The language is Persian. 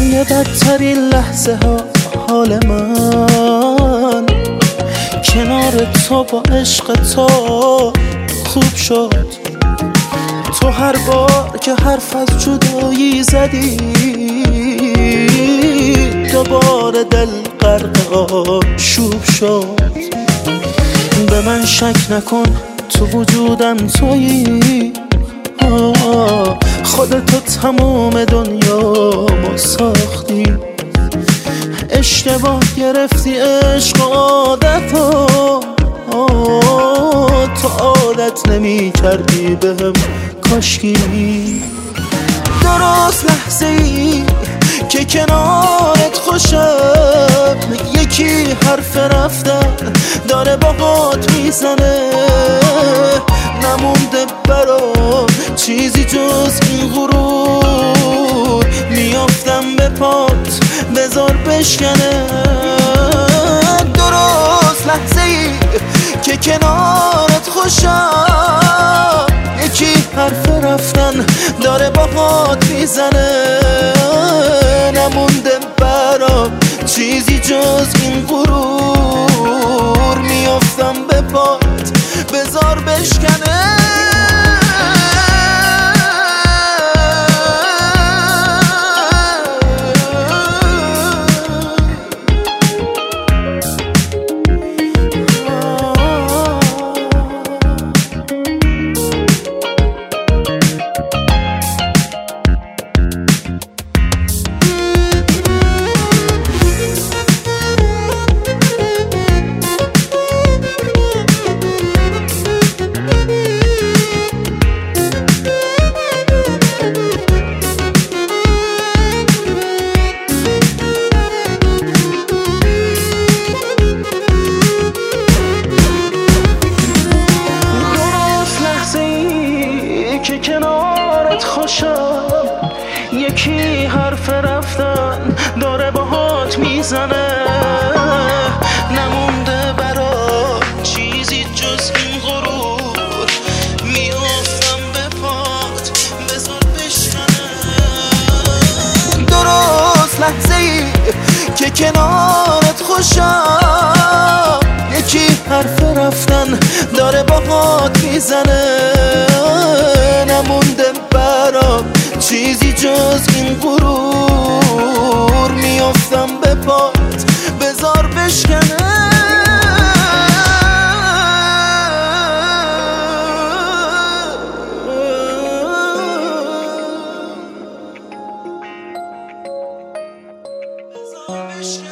توی بدترین لحظه ها حال من. کنار تو با عشق تو خوب شد. تو هر بار که حرف از جدایی زدی دوباره دل غرق شوب شد. به من شک نکن تو وجودم تویی. خودتو تمام دنیا ما ساختی. اشتباه گرفتی عشق عادتو تو عادت نمی کردی بهم کاشکی. درست لحظه ای که کنارت خوشم یکی حرف رفتن داره باهات می‌زنه. نمونده برام. چیزی جز این غرور. میافتم به پات بزار بشکنه. درست لحظه ای که کنارت خوشم. یکی حرف رفتن داره باهات می‌زنه. بزار بشکنه. کنارت خوشم یکی حرف رفتن داره باهات می‌زنه. نمونده برا چیزی جز این غرور. میافتم به پات بزار بشکنه درست لحظه ای که کنارت خوشم یکی حرف رفتن داره باهات می‌زنه. چیزی جز این غرور میافتم به پات. بزار بشکنه بزار